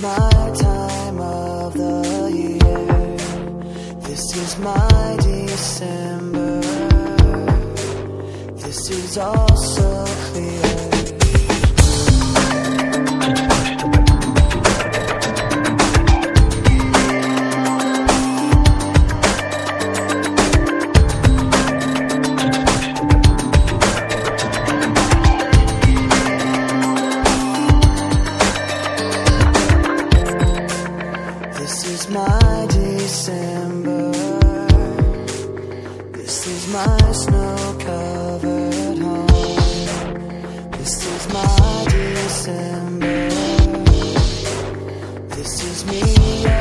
my time of the year. This is my December. This is all so clear. Is my December. This is my snow covered home. This is my December. This is me.